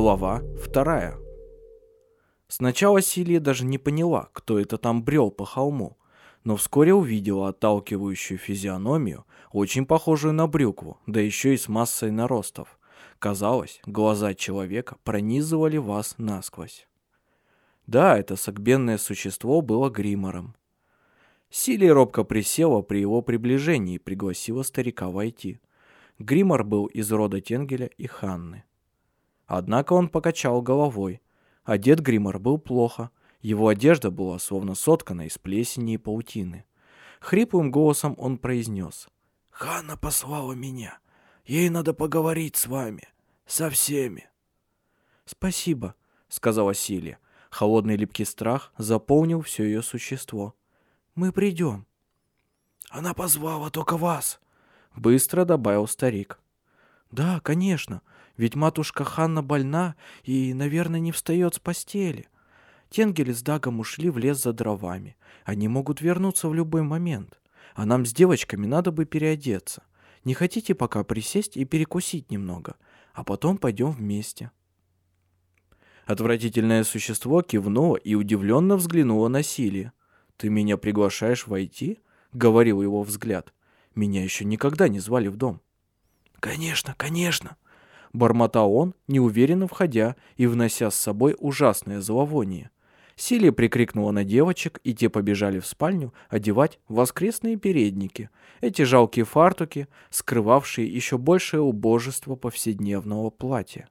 Глава вторая. Сначала Силия даже не поняла, кто это там брел по холму, но вскоре увидела отталкивающую физиономию, очень похожую на брюкву, да еще и с массой наростов. Казалось, глаза человека пронизывали вас насквозь. Да, это согбенное существо было гримором. Силия робко присела при его приближении и пригласила старика войти. Гримор был из рода Тенгеля и Ханны. Однако он покачал головой. Одет Гримор был плохо. Его одежда была словно соткана из плесени и паутины. Хриплым голосом он произнес. «Ханна послала меня. Ей надо поговорить с вами. Со всеми». «Спасибо», — сказала Силия. Холодный липкий страх заполнил все ее существо. «Мы придем». «Она позвала только вас», — быстро добавил старик. «Да, конечно. Ведь матушка Ханна больна и, наверное, не встает с постели. Тенгель с Дагом ушли в лес за дровами. Они могут вернуться в любой момент. А нам с девочками надо бы переодеться. Не хотите пока присесть и перекусить немного, а потом пойдем вместе?» Отвратительное существо кивнуло и удивленно взглянуло на Сили. «Ты меня приглашаешь войти?» — говорил его взгляд. «Меня еще никогда не звали в дом». «Конечно, конечно!» Бормотал он, неуверенно входя и внося с собой ужасное зловоние. Силия прикрикнула на девочек, и те побежали в спальню одевать воскресные передники. Эти жалкие фартуки, скрывавшие еще большее убожество повседневного платья.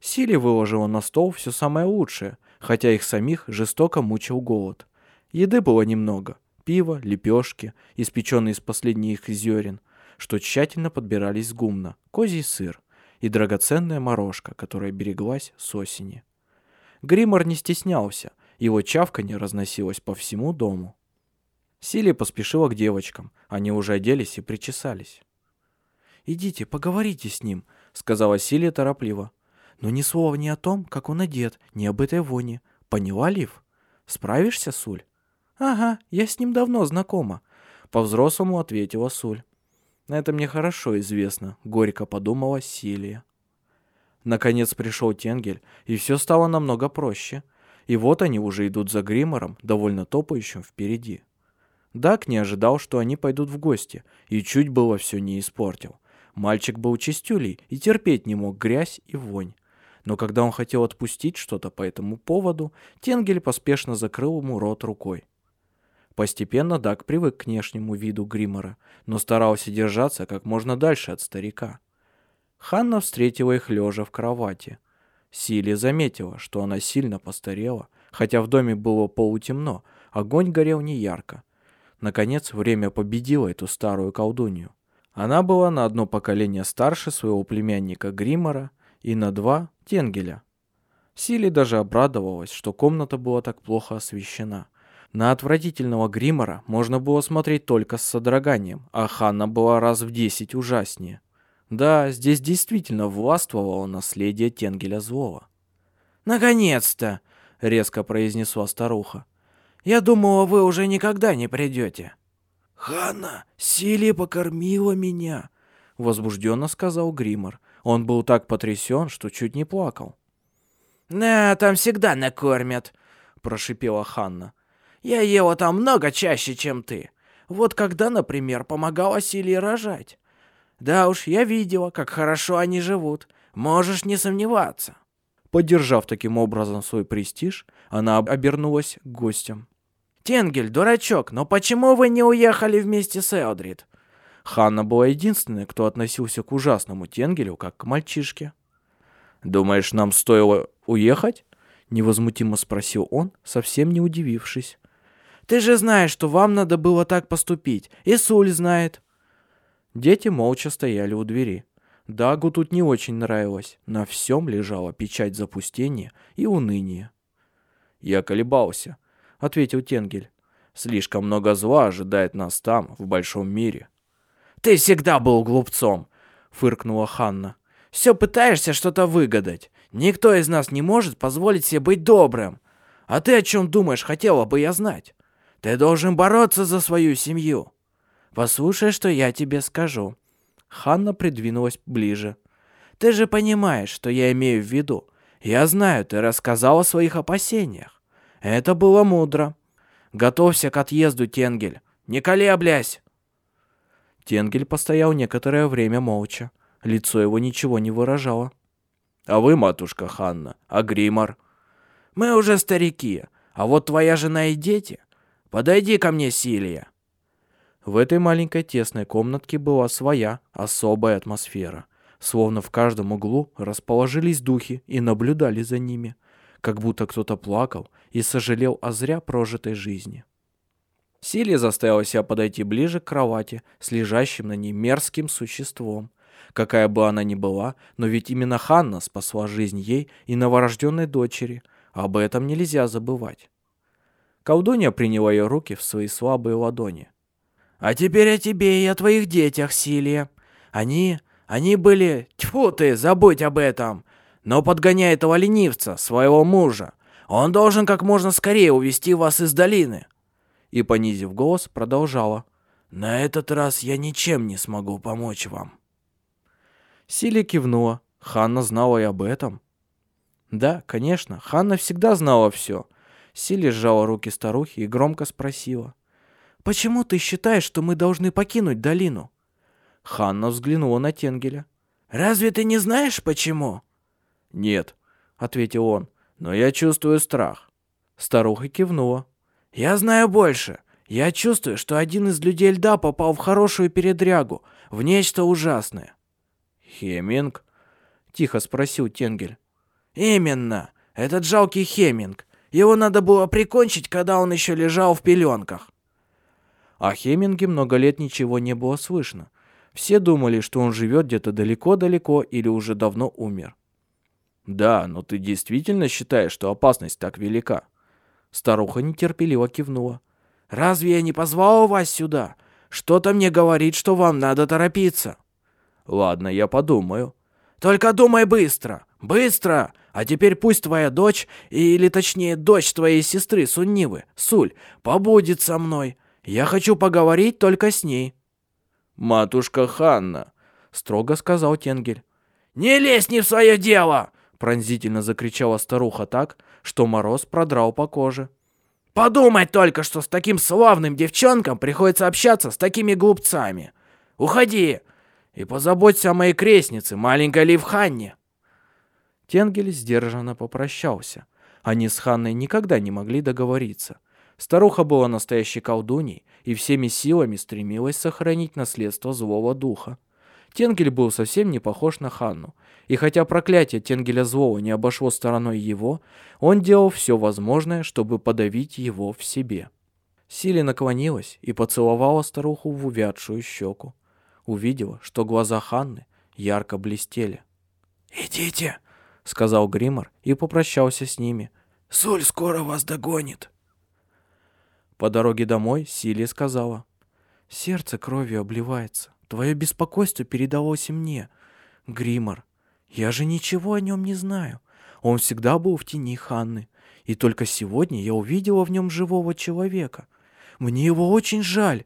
Силия выложила на стол все самое лучшее, хотя их самих жестоко мучил голод. Еды было немного. Пиво, лепешки, испеченные из последних зерен, что тщательно подбирались с гумна, козий сыр и драгоценная морожка, которая береглась с осени. Гримор не стеснялся, его чавканье разносилось по всему дому. Силия поспешила к девочкам, они уже оделись и причесались. «Идите, поговорите с ним», — сказала Силия торопливо. «Но ни слова ни о том, как он одет, ни об этой воне. Поняла, Лив? Справишься, Суль?» «Ага, я с ним давно знакома», — по-взрослому ответила Суль. Это мне хорошо известно, горько подумала Силия. Наконец пришел Тенгель, и все стало намного проще. И вот они уже идут за Гримором, довольно топающим впереди. Дак не ожидал, что они пойдут в гости, и чуть было все не испортил. Мальчик был чистюлей и терпеть не мог грязь и вонь. Но когда он хотел отпустить что-то по этому поводу, Тенгель поспешно закрыл ему рот рукой. Постепенно Даг привык к внешнему виду Гримора, но старался держаться как можно дальше от старика. Ханна встретила их лежа в кровати. Сили заметила, что она сильно постарела, хотя в доме было полутемно, огонь горел неярко. Наконец, время победило эту старую колдунью. Она была на одно поколение старше своего племянника Гримора и на два Тенгеля. Сили даже обрадовалась, что комната была так плохо освещена. На отвратительного гримора можно было смотреть только с содроганием, а Ханна была раз в десять ужаснее. Да, здесь действительно властвовало наследие Тенгеля Злого. «Наконец-то!» — резко произнесла старуха. «Я думала, вы уже никогда не придете». «Ханна, Силия покормила меня», — возбужденно сказал Гримор. Он был так потрясен, что чуть не плакал. «Да, там всегда накормят», — прошипела Ханна. Я ела там много чаще, чем ты. Вот когда, например, помогала Силе рожать. Да уж, я видела, как хорошо они живут. Можешь не сомневаться. Поддержав таким образом свой престиж, она обернулась к гостям. «Тенгель, дурачок, но почему вы не уехали вместе с Элдрид?» Ханна была единственной, кто относился к ужасному Тенгелю, как к мальчишке. «Думаешь, нам стоило уехать?» — невозмутимо спросил он, совсем не удивившись. Ты же знаешь, что вам надо было так поступить. И Суль знает». Дети молча стояли у двери. Дагу тут не очень нравилось. На всем лежала печать запустения и уныния. «Я колебался», — ответил Тенгель. «Слишком много зла ожидает нас там, в большом мире». «Ты всегда был глупцом», — фыркнула Ханна. «Все пытаешься что-то выгадать. Никто из нас не может позволить себе быть добрым. А ты о чем думаешь, хотела бы я знать?» Ты должен бороться за свою семью. Послушай, что я тебе скажу. Ханна придвинулась ближе. Ты же понимаешь, что я имею в виду. Я знаю, ты рассказал о своих опасениях. Это было мудро. Готовься к отъезду, Тенгель. Не колеблясь!» Тенгель постоял некоторое время молча. Лицо его ничего не выражало. «А вы, матушка Ханна, а Гримар?» «Мы уже старики, а вот твоя жена и дети. Подойди ко мне, Силия». В этой маленькой тесной комнатке была своя особая атмосфера. Словно в каждом углу расположились духи и наблюдали за ними, как будто кто-то плакал и сожалел о зря прожитой жизни. Силия заставила себя подойти ближе к кровати с лежащим на ней мерзким существом. Какая бы она ни была, но ведь именно Ханна спасла жизнь ей и новорожденной дочери. Об этом нельзя забывать. Колдунья приняла ее руки в свои слабые ладони. «А теперь о тебе и о твоих детях, Силия. Они... они были... Тьфу ты, забудь об этом! Но подгоняй этого ленивца, своего мужа. Он должен как можно скорее увести вас из долины и, понизив голос, продолжала. «На этот раз я ничем не смогу помочь вам». Силия кивнула. Ханна знала и об этом. Да, конечно, Ханна всегда знала все. Силия сжала руки старухи и громко спросила. «Почему ты считаешь, что мы должны покинуть долину?» Ханна взглянула на Тенгеля. «Разве ты не знаешь, почему?» «Нет», — ответил он, — «но я чувствую страх». Старуха кивнула. «Я знаю больше. Я чувствую, что один из людей льда попал в хорошую передрягу, в нечто ужасное». «Хеминг?» — тихо спросил Тенгель. «Именно. Этот жалкий Хеминг. Его надо было прикончить, когда он еще лежал в пеленках». О Хеминге много лет ничего не было слышно. Все думали, что он живет где-то далеко-далеко или уже давно умер. «Да, но ты действительно считаешь, что опасность так велика?» Старуха нетерпеливо кивнула. «Разве я не позвал вас сюда? Что-то мне говорит, что вам надо торопиться». «Ладно, я подумаю». «Только думай быстро! Быстро! А теперь пусть твоя дочь, или точнее дочь твоей сестры Суннивы, Суль, побудет со мной. Я хочу поговорить только с ней». «Матушка Ханна», — строго сказал Тенгель. «Не лезь не в свое дело!» Пронзительно закричала старуха так, что мороз продрал по коже. «Подумать только, что с таким славным девчонком приходится общаться с такими глупцами! Уходи! И позаботься о моей крестнице, маленькой Ливханне!» Тенгель сдержанно попрощался. Они с Ханной никогда не могли договориться. Старуха была настоящей колдуней и всеми силами стремилась сохранить наследство злого духа. Тенгель был совсем не похож на Ханну, и хотя проклятие Тенгеля Злого не обошло стороной его, он делал все возможное, чтобы подавить его в себе. Сили наклонилась и поцеловала старуху в увядшую щеку. Увидела, что глаза Ханны ярко блестели. «Идите», — сказал Гримор и попрощался с ними. «Соль скоро вас догонит». По дороге домой Сили сказала. «Сердце кровью обливается. Твое беспокойство передалось и мне. Гримор, я же ничего о нем не знаю. Он всегда был в тени Ханны. И только сегодня я увидела в нем живого человека. Мне его очень жаль.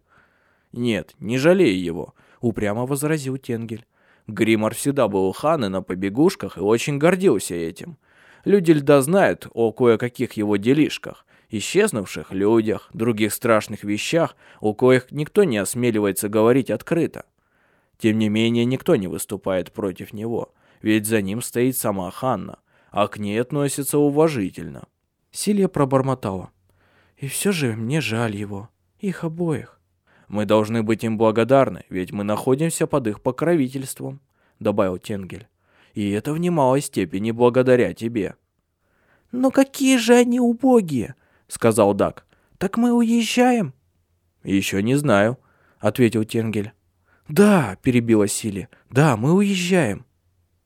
Нет, не жалей его, упрямо возразил Тенгель. Гримор всегда был у Ханны на побегушках и очень гордился этим. Люди льда знают о кое-каких его делишках, исчезнувших людях, других страшных вещах, у коих никто не осмеливается говорить открыто. Тем не менее, никто не выступает против него, ведь за ним стоит сама Ханна, а к ней относятся уважительно. Силья пробормотала. И все же мне жаль его, их обоих. Мы должны быть им благодарны, ведь мы находимся под их покровительством, добавил Тенгель. И это в немалой степени благодаря тебе. Но какие же они убогие, сказал Дак. Так мы уезжаем? Еще не знаю, ответил Тенгель. «Да», — перебила Сили, — «да, мы уезжаем».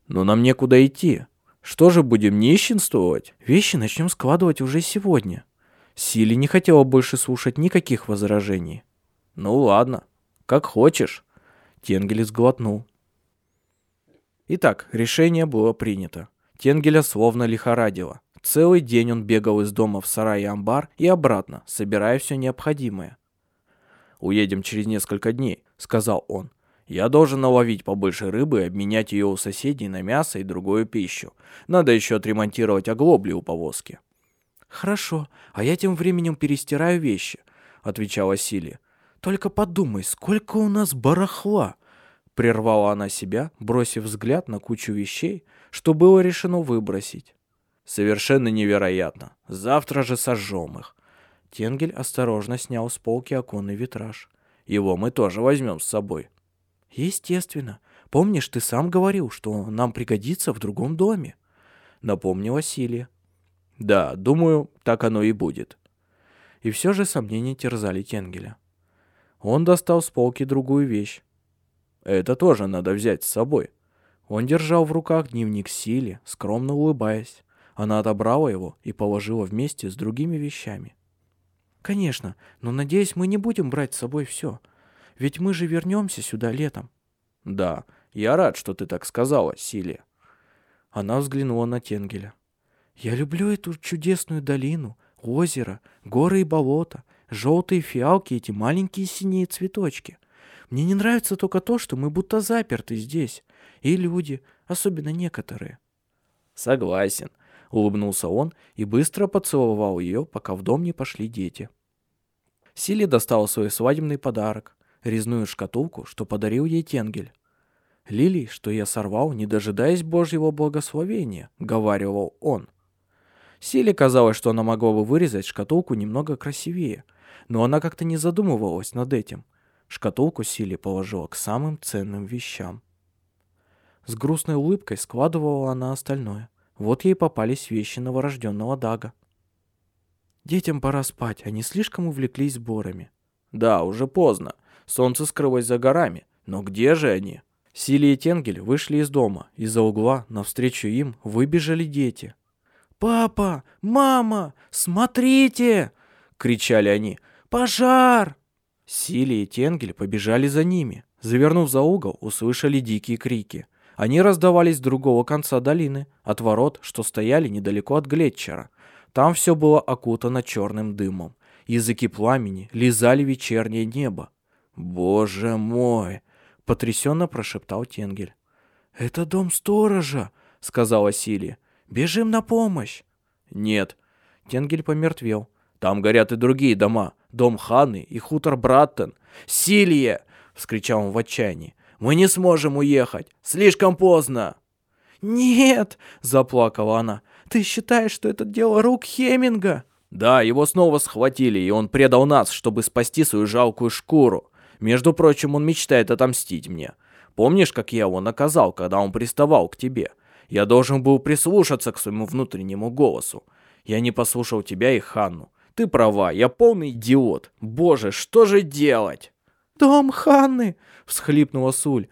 «Но нам некуда идти. Что же, будем нищенствовать?» «Вещи начнем складывать уже сегодня». Сили не хотела больше слушать никаких возражений. «Ну ладно, как хочешь», — Тенгель сглотнул. Итак, решение было принято. Тенгеля словно лихорадило. Целый день он бегал из дома в сарай и амбар и обратно, собирая все необходимое. «Уедем через несколько дней», — сказал он. Я должен наловить побольше рыбы и обменять ее у соседей на мясо и другую пищу. Надо еще отремонтировать оглобли у повозки. «Хорошо, а я тем временем перестираю вещи», — отвечала Сили. «Только подумай, сколько у нас барахла!» Прервала она себя, бросив взгляд на кучу вещей, что было решено выбросить. «Совершенно невероятно. Завтра же сожжем их». Тенгель осторожно снял с полки оконный витраж. «Его мы тоже возьмем с собой». «Естественно. Помнишь, ты сам говорил, что нам пригодится в другом доме?» Напомнила Силия. Да, думаю, так оно и будет. И все же сомнения терзали Тенгеля. Он достал с полки другую вещь. Это тоже надо взять с собой. Он держал в руках дневник Сили, скромно улыбаясь. Она отобрала его и положила вместе с другими вещами. «Конечно, но, надеюсь, мы не будем брать с собой все. Ведь мы же вернемся сюда летом». «Да, я рад, что ты так сказала, Силия». Она взглянула на Тенгеля. Я люблю эту чудесную долину, озеро, горы и болота, желтые фиалки эти маленькие синие цветочки. Мне не нравится только то, что мы будто заперты здесь. И люди, особенно некоторые. Согласен, улыбнулся он и быстро поцеловал ее, пока в дом не пошли дети. Силе достал свой свадебный подарок, резную шкатулку, что подарил ей Тенгель. «Лилий, что я сорвал, не дожидаясь Божьего благословения», — говаривал он. Силе казалось, что она могла бы вырезать шкатулку немного красивее, но она как-то не задумывалась над этим. Шкатулку Силе положила к самым ценным вещам. С грустной улыбкой складывала она остальное. Вот ей попались вещи новорожденного Дага. Детям пора спать, они слишком увлеклись сборами. Да, уже поздно. Солнце скрылось за горами. Но где же они? Сили и Тенгель вышли из дома. Из-за угла навстречу им выбежали дети. «Папа! Мама! Смотрите!» — кричали они. «Пожар!» Сили и Тенгель побежали за ними. Завернув за угол, услышали дикие крики. Они раздавались с другого конца долины, от ворот, что стояли недалеко от Глетчера. Там все было окутано черным дымом. Языки пламени лизали вечернее небо. «Боже мой!» — потрясенно прошептал Тенгель. «Это дом сторожа!» — сказала Силия. Бежим на помощь!» «Нет». Тенгель помертвел. «Там горят и другие дома. Дом Ханы и хутор Браттон. Силье!» — вскричал он в отчаянии. «Мы не сможем уехать. Слишком поздно!» «Нет!» — заплакала она. «Ты считаешь, что это дело рук Хеминга?» «Да, его снова схватили, и он предал нас, чтобы спасти свою жалкую шкуру. Между прочим, он мечтает отомстить мне. Помнишь, как я его наказал, когда он приставал к тебе? Я должен был прислушаться к своему внутреннему голосу. Я не послушал тебя и Ханну. Ты права, я полный идиот. Боже, что же делать? Дом Ханны, всхлипнула Суль.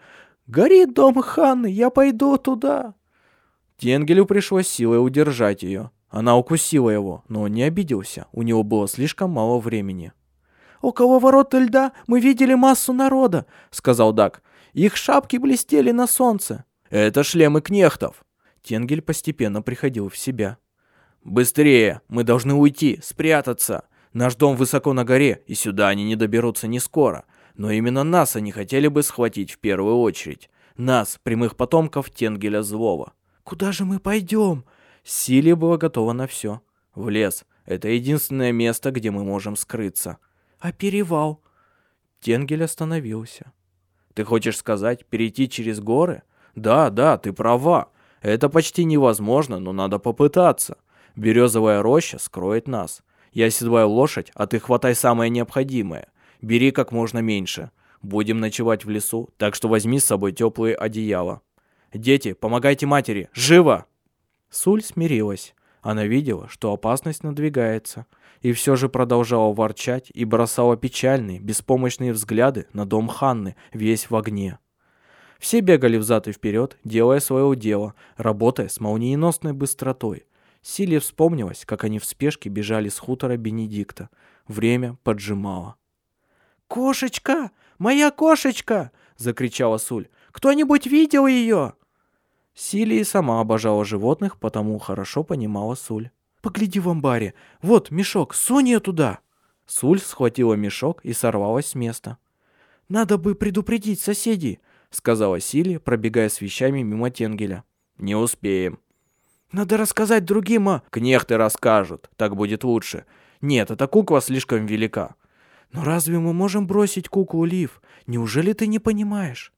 Горит дом Ханны, я пойду туда. Тенгелю пришлось силой удержать ее. Она укусила его, но он не обиделся. У него было слишком мало времени. «Около ворот льда мы видели массу народа», — сказал Дак. «Их шапки блестели на солнце». Это шлемы кнехтов. Тенгель постепенно приходил в себя. Быстрее, мы должны уйти, спрятаться. Наш дом высоко на горе, и сюда они не доберутся не скоро. Но именно нас они хотели бы схватить в первую очередь. Нас, прямых потомков Тенгеля Злого. Куда же мы пойдем? Силия была готова на все. В лес. Это единственное место, где мы можем скрыться. А перевал? Тенгель остановился. Ты хочешь сказать, перейти через горы? Да, да, ты права. Это почти невозможно, но надо попытаться. Березовая роща скроет нас. Я седлаю лошадь, а ты хватай самое необходимое. Бери как можно меньше. Будем ночевать в лесу, так что возьми с собой теплые одеяла. Дети, помогайте матери! Живо!» Суль смирилась. Она видела, что опасность надвигается, и все же продолжала ворчать и бросала печальные, беспомощные взгляды на дом Ханны, весь в огне. Все бегали взад и вперед, делая свое дело, работая с молниеносной быстротой. Силе вспомнилось, как они в спешке бежали с хутора Бенедикта. Время поджимало. «Кошечка! Моя кошечка!» — закричала Суль. «Кто-нибудь видел ее?» Силия сама обожала животных, потому хорошо понимала Суль. «Погляди в амбаре. Вот мешок, сунь ее туда!» Суль схватила мешок и сорвалась с места. «Надо бы предупредить соседей», — сказала Силия, пробегая с вещами мимо Тенгеля. «Не успеем». «Надо рассказать другим о...» «Кнехты расскажут, так будет лучше. Нет, эта кукла слишком велика». «Но разве мы можем бросить куклу Лив? Неужели ты не понимаешь?»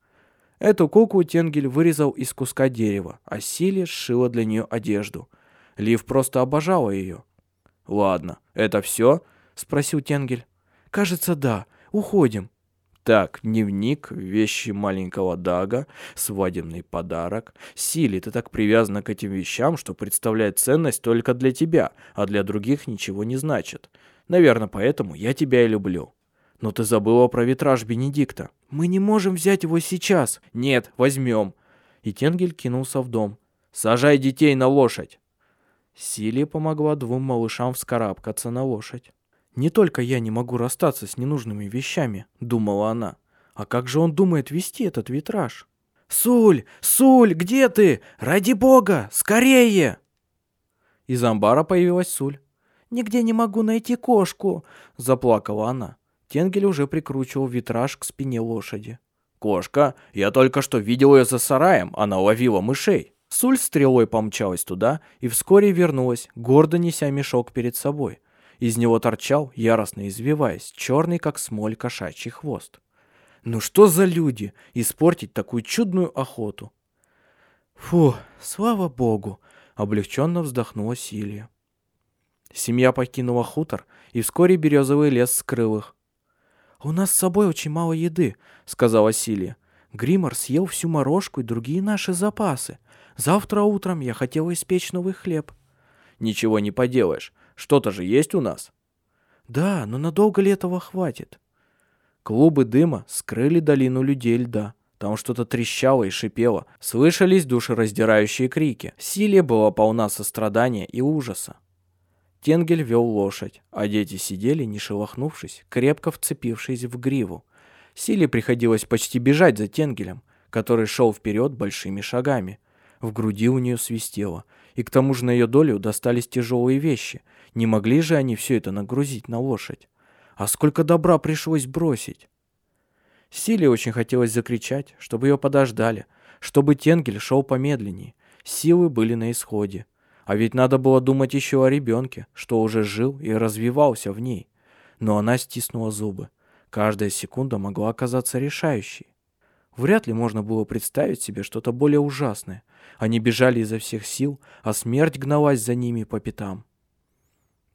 Эту куклу Тенгель вырезал из куска дерева, а Силия сшила для нее одежду. Лив просто обожала ее. «Ладно, это все?» — спросил Тенгель. «Кажется, да. Уходим». Так, дневник, вещи маленького Дага, свадебный подарок. Сили, ты так привязана к этим вещам, что представляет ценность только для тебя, а для других ничего не значит. Наверное, поэтому я тебя и люблю. Но ты забыла про витраж Бенедикта. Мы не можем взять его сейчас. Нет, возьмем. И Тенгель кинулся в дом. Сажай детей на лошадь. Силия помогла двум малышам вскарабкаться на лошадь. «Не только я не могу расстаться с ненужными вещами», — думала она. «А как же он думает вести этот витраж?» «Суль! Суль, где ты? Ради бога! Скорее!» Из амбара появилась Суль. «Нигде не могу найти кошку!» — заплакала она. Тенгель уже прикручивал витраж к спине лошади. «Кошка? Я только что видел ее за сараем. Она ловила мышей». Суль стрелой помчалась туда и вскоре вернулась, гордо неся мешок перед собой. Из него торчал, яростно извиваясь, черный как смоль кошачий хвост. Ну что за люди, испортить такую чудную охоту? Фу, слава богу, облегченно вздохнула Силия. Семья покинула хутор, и вскоре березовый лес скрыл их. «У нас с собой очень мало еды», — сказала Силия. «Гримор съел всю морожку и другие наши запасы. Завтра утром я хотела испечь новый хлеб». «Ничего не поделаешь. Что-то же есть у нас?» «Да, но надолго ли этого хватит?» Клубы дыма скрыли долину людей льда. Там что-то трещало и шипело. Слышались душераздирающие крики. Силия была полна сострадания и ужаса. Тенгель вел лошадь, а дети сидели, не шелохнувшись, крепко вцепившись в гриву. Силе приходилось почти бежать за Тенгелем, который шел вперед большими шагами. В груди у нее свистело, и к тому же на ее долю достались тяжелые вещи. Не могли же они все это нагрузить на лошадь? А сколько добра пришлось бросить? Силе очень хотелось закричать, чтобы ее подождали, чтобы Тенгель шел помедленнее. Силы были на исходе. А ведь надо было думать еще о ребенке, что уже жил и развивался в ней. Но она стиснула зубы. Каждая секунда могла оказаться решающей. Вряд ли можно было представить себе что-то более ужасное. Они бежали изо всех сил, а смерть гналась за ними по пятам.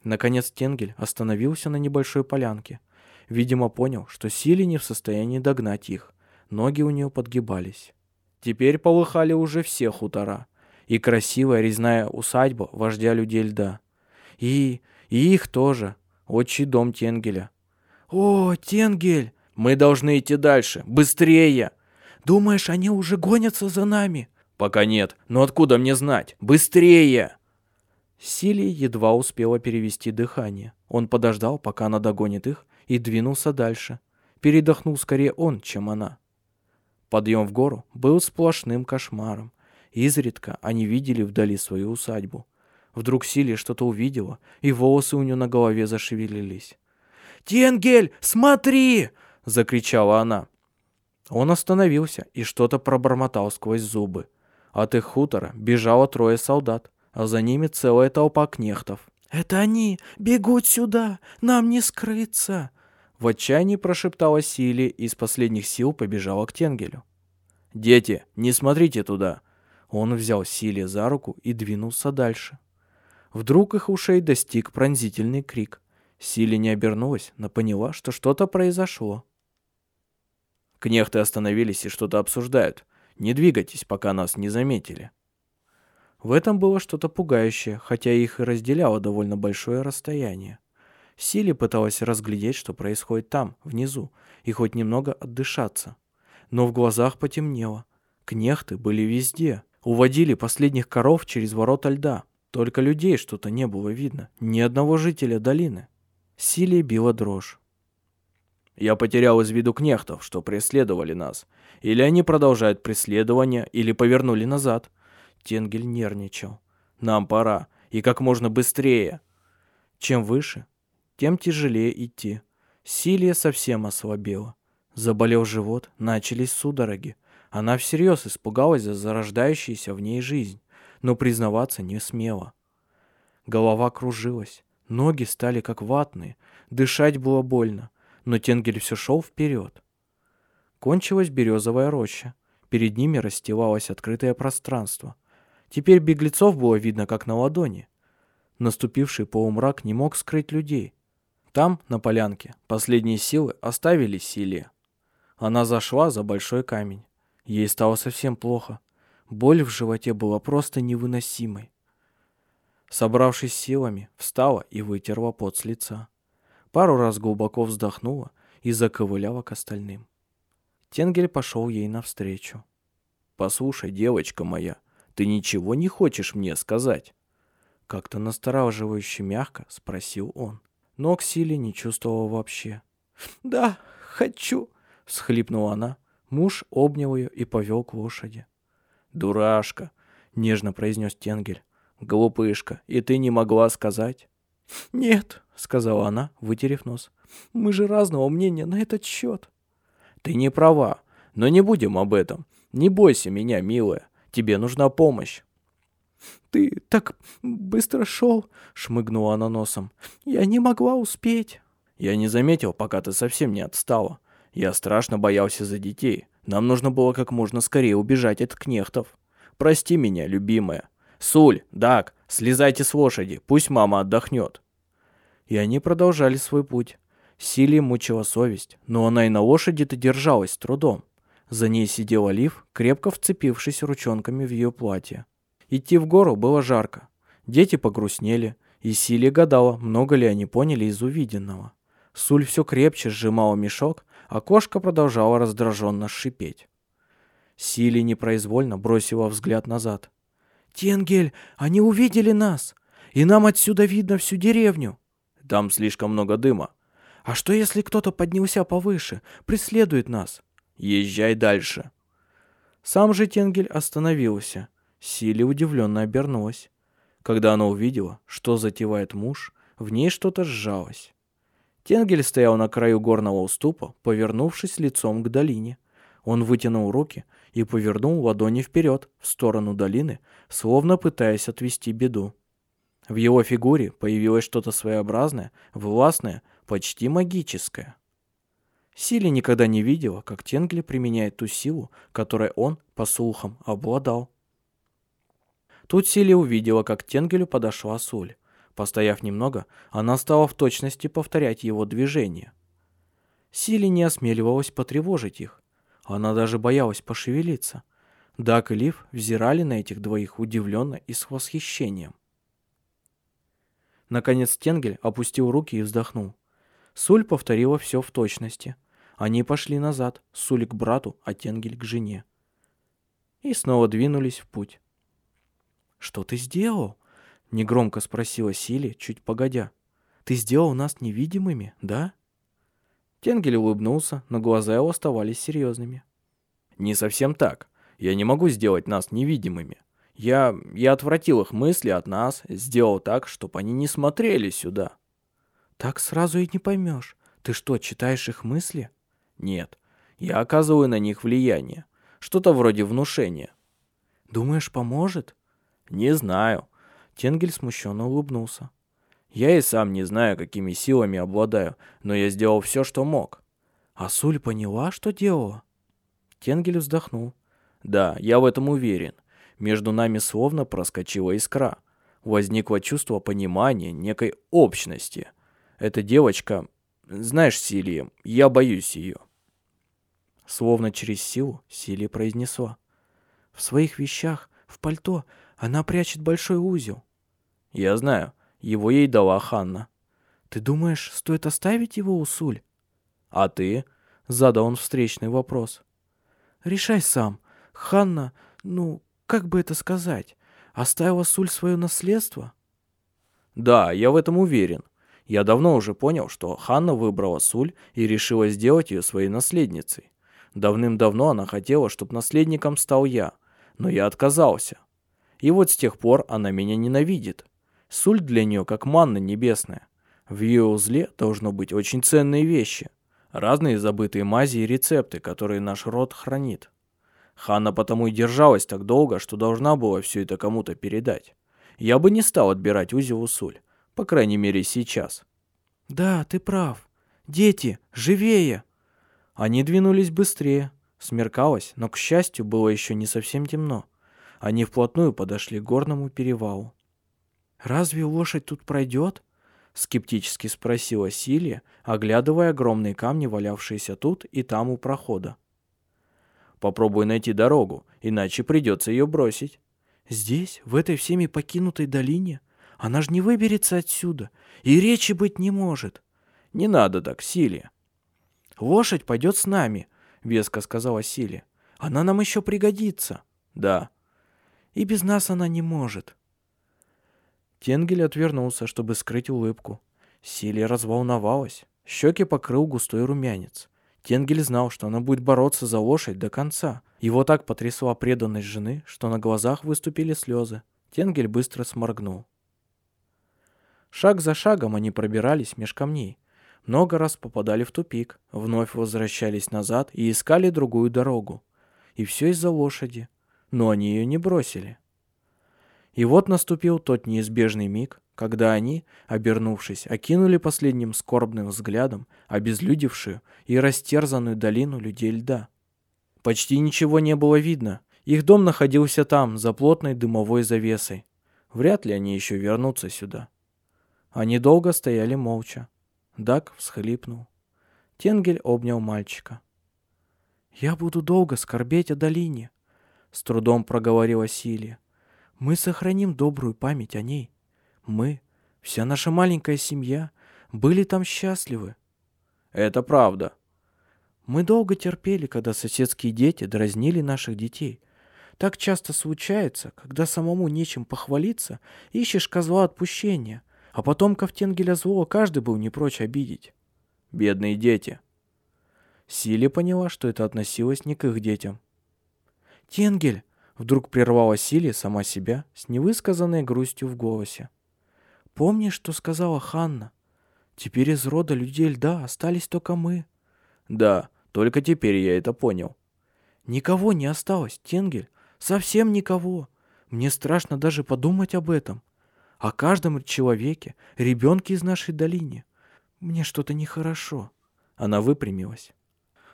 Наконец Тенгель остановился на небольшой полянке. Видимо, понял, что Сили не в состоянии догнать их. Ноги у нее подгибались. Теперь полыхали уже все хутора. И красивая резная усадьба вождя людей льда. И... и их тоже. Отчий дом Тенгеля. «О, Тенгель!» «Мы должны идти дальше! Быстрее!» Думаешь, они уже гонятся за нами? Пока нет. Но откуда мне знать? Быстрее! Сили едва успела перевести дыхание. Он подождал, пока она догонит их, и двинулся дальше. Передохнул скорее он, чем она. Подъем в гору был сплошным кошмаром. Изредка они видели вдали свою усадьбу. Вдруг Сили что-то увидела, и волосы у нее на голове зашевелились. «Тенгель, смотри!» — закричала она. Он остановился и что-то пробормотал сквозь зубы. От их хутора бежало трое солдат, а за ними целая толпа кнехтов. «Это они! Бегут сюда! Нам не скрыться!» В отчаянии прошептала Сили и из последних сил побежала к Тенгелю. «Дети, не смотрите туда!» Он взял Сили за руку и двинулся дальше. Вдруг их ушей достиг пронзительный крик. Сили не обернулась, но поняла, что что-то произошло. Кнехты остановились и что-то обсуждают. Не двигайтесь, пока нас не заметили. В этом было что-то пугающее, хотя их и разделяло довольно большое расстояние. Сили пыталась разглядеть, что происходит там, внизу, и хоть немного отдышаться. Но в глазах потемнело. Кнехты были везде. Уводили последних коров через ворота льда. Только людей что-то не было видно. Ни одного жителя долины. Силе била дрожь. Я потерял из виду кнехтов, что преследовали нас. Или они продолжают преследование, или повернули назад. Тенгель нервничал. Нам пора, и как можно быстрее. Чем выше, тем тяжелее идти. Силия совсем ослабела. Заболел живот, начались судороги. Она всерьез испугалась за зарождающуюся в ней жизнь, но признаваться не смела. Голова кружилась, ноги стали как ватные, дышать было больно, но Тенгель все шел вперед. Кончилась березовая роща. Перед ними расстилалось открытое пространство. Теперь беглецов было видно как на ладони. Наступивший полумрак не мог скрыть людей. Там, на полянке, последние силы оставили Силе. Она зашла за большой камень. Ей стало совсем плохо. Боль в животе была просто невыносимой. Собравшись силами, встала и вытерла пот с лица. Пару раз глубоко вздохнула и заковыляла к остальным. Тенгель пошел ей навстречу. «Послушай, девочка моя, ты ничего не хочешь мне сказать?» Как-то настораживающе мягко спросил он. Но к силе не чувствовал вообще. «Да, хочу!» — всхлипнула она. Муж обнял ее и повел к лошади. «Дурашка!» — нежно произнес Тенгель. «Глупышка, и ты не могла сказать?» «Нет», — сказала она, вытерев нос. «Мы же разного мнения на этот счет». «Ты не права, но не будем об этом. Не бойся меня, милая. Тебе нужна помощь. «Ты так быстро шел», — шмыгнула она носом. «Я не могла успеть». «Я не заметил, пока ты совсем не отстала. Я страшно боялся за детей. Нам нужно было как можно скорее убежать от кнехтов. Прости меня, любимая. Суль, Дак, слезайте с лошади, пусть мама отдохнет». И они продолжали свой путь. Силе мучила совесть, но она и на лошади-то держалась с трудом. За ней сидел Олив, крепко вцепившись ручонками в ее платье. Идти в гору было жарко. Дети погрустнели, и Сили гадала, много ли они поняли из увиденного. Суль все крепче сжимала мешок, а кошка продолжала раздраженно шипеть. Сили непроизвольно бросила взгляд назад. «Тенгель, они увидели нас, и нам отсюда видно всю деревню». «Там слишком много дыма». «А что, если кто-то поднялся повыше, преследует нас?» «Езжай дальше». Сам же Тенгель остановился. Сили удивленно обернулась. Когда она увидела, что затевает муж, в ней что-то сжалось. Тенгель стоял на краю горного уступа, повернувшись лицом к долине. Он вытянул руки и повернул ладони вперед, в сторону долины, словно пытаясь отвести беду. В его фигуре появилось что-то своеобразное, властное, почти магическое. Сили никогда не видела, как Тенгли применяет ту силу, которой он, по слухам, обладал. Тут Силия увидела, как Тенгелю подошла Суль. Постояв немного, она стала в точности повторять его движения. Сили не осмеливалась потревожить их. Она даже боялась пошевелиться. Дак и Лив взирали на этих двоих удивленно и с восхищением. Наконец Тенгель опустил руки и вздохнул. Суль повторила все в точности. Они пошли назад, Суль к брату, а Тенгель к жене. И снова двинулись в путь. «Что ты сделал?» — негромко спросила Сили, чуть погодя. «Ты сделал нас невидимыми, да?» Тенгель улыбнулся, но глаза его оставались серьезными. «Не совсем так. Я не могу сделать нас невидимыми. Я... я отвратил их мысли от нас, сделал так, чтобы они не смотрели сюда». «Так сразу и не поймешь. Ты что, читаешь их мысли?» «Нет. Я оказываю на них влияние. Что-то вроде внушения». «Думаешь, поможет?» «Не знаю». Тенгель смущенно улыбнулся. «Я и сам не знаю, какими силами обладаю, но я сделал все, что мог». «А Суль поняла, что делала?» Тенгель вздохнул. «Да, я в этом уверен. Между нами словно проскочила искра. Возникло чувство понимания, некой общности. Эта девочка... Знаешь, Силия, я боюсь ее». Словно через силу Силия произнесла. «В своих вещах, в пальто, она прячет большой узел. Я знаю. Его ей дала Ханна. Ты думаешь, стоит оставить его у Суль? А ты? Задал он встречный вопрос. Решай сам. Ханна, ну, как бы это сказать, оставила Суль свое наследство? Да, я в этом уверен. Я давно уже понял, что Ханна выбрала Суль и решила сделать ее своей наследницей. Давным-давно она хотела, чтобы наследником стал я, но я отказался. И вот с тех пор она меня ненавидит. Суль для нее как манна небесная. В ее узле должно быть очень ценные вещи. Разные забытые мази и рецепты, которые наш род хранит. Ханна потому и держалась так долго, что должна была все это кому-то передать. Я бы не стал отбирать Узи Усуль, по крайней мере сейчас. «Да, ты прав. Дети, живее!» Они двинулись быстрее. Смеркалось, но, к счастью, было еще не совсем темно. Они вплотную подошли к горному перевалу. «Разве лошадь тут пройдет?» — скептически спросила Силия, оглядывая огромные камни, валявшиеся тут и там у прохода. «Попробуй найти дорогу, иначе придется ее бросить». «Здесь, в этой всеми покинутой долине? Она же не выберется отсюда, и речи быть не может». «Не надо так, Силия». «Лошадь пойдет с нами», — веско сказала Силия. «Она нам еще пригодится». «Да». «И без нас она не может». Тенгель отвернулся, чтобы скрыть улыбку. Силия разволновалась. Щеки покрыл густой румянец. Тенгель знал, что она будет бороться за лошадь до конца. Его так потрясла преданность жены, что на глазах выступили слезы. Тенгель быстро сморгнул. Шаг за шагом они пробирались меж камней. Много раз попадали в тупик, вновь возвращались назад и искали другую дорогу. И все из-за лошади. Но они ее не бросили. И вот наступил тот неизбежный миг, когда они, обернувшись, окинули последним скорбным взглядом обезлюдевшую и растерзанную долину людей льда. Почти ничего не было видно. Их дом находился там, за плотной дымовой завесой. Вряд ли они еще вернутся сюда. Они долго стояли молча. Дак всхлипнул. Тенгель обнял мальчика. «Я буду долго скорбеть о долине», — с трудом проговорила Силия. Мы сохраним добрую память о ней. Мы, вся наша маленькая семья, были там счастливы. Это правда. Мы долго терпели, когда соседские дети дразнили наших детей. Так часто случается, когда самому нечем похвалиться, ищешь козла отпущения, а потом Ковтенгеля злого каждый был не прочь обидеть. Бедные дети. Сили поняла, что это относилось не к их детям. «Тенгель, Вдруг прервала Сили сама себя с невысказанной грустью в голосе. «Помнишь, что сказала Ханна? Теперь из рода людей льда остались только мы». «Да, только теперь я это понял». «Никого не осталось, Тенгель. Совсем никого. Мне страшно даже подумать об этом. О каждом человеке, ребенке из нашей долины. Мне что-то нехорошо». Она выпрямилась.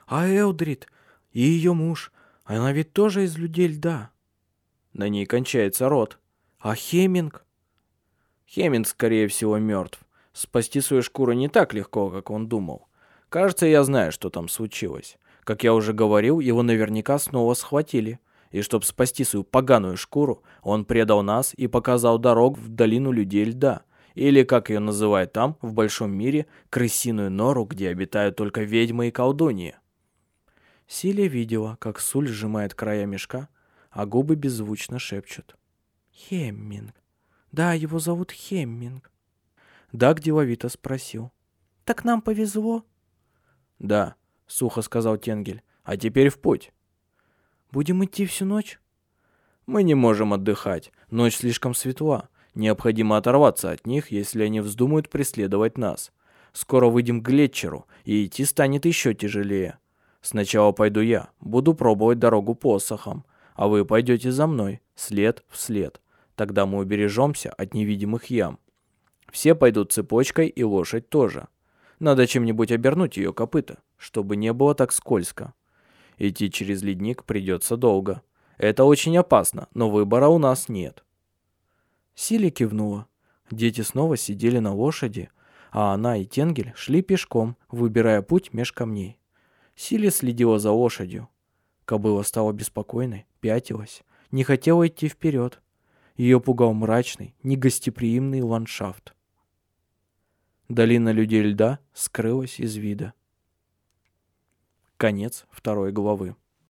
«А Элдрид и ее муж, она ведь тоже из людей льда». На ней кончается рот. А Хеминг? Хеминг, скорее всего, мертв. Спасти свою шкуру не так легко, как он думал. Кажется, я знаю, что там случилось. Как я уже говорил, его наверняка снова схватили. И чтобы спасти свою поганую шкуру, он предал нас и показал дорогу в долину людей льда. Или, как ее называют там, в большом мире, крысиную нору, где обитают только ведьмы и колдуньи. Силия видела, как Суль сжимает края мешка, а губы беззвучно шепчут. «Хемминг. Да, его зовут Хемминг». Даг деловито спросил. «Так нам повезло?» «Да», — сухо сказал Тенгель. «А теперь в путь». «Будем идти всю ночь?» «Мы не можем отдыхать. Ночь слишком светла. Необходимо оторваться от них, если они вздумают преследовать нас. Скоро выйдем к Глетчеру, и идти станет еще тяжелее. Сначала пойду я, буду пробовать дорогу посохом, а вы пойдете за мной, след в след. Тогда мы убережемся от невидимых ям. Все пойдут цепочкой и лошадь тоже. Надо чем-нибудь обернуть ее копыта, чтобы не было так скользко. Идти через ледник придется долго. Это очень опасно, но выбора у нас нет. Сили кивнула. Дети снова сидели на лошади, а она и Тенгель шли пешком, выбирая путь меж камней. Сили следила за лошадью. Кобыла стала беспокойной, пятилась, не хотела идти вперед. Ее пугал мрачный, негостеприимный ландшафт. Долина людей льда скрылась из вида. Конец второй главы.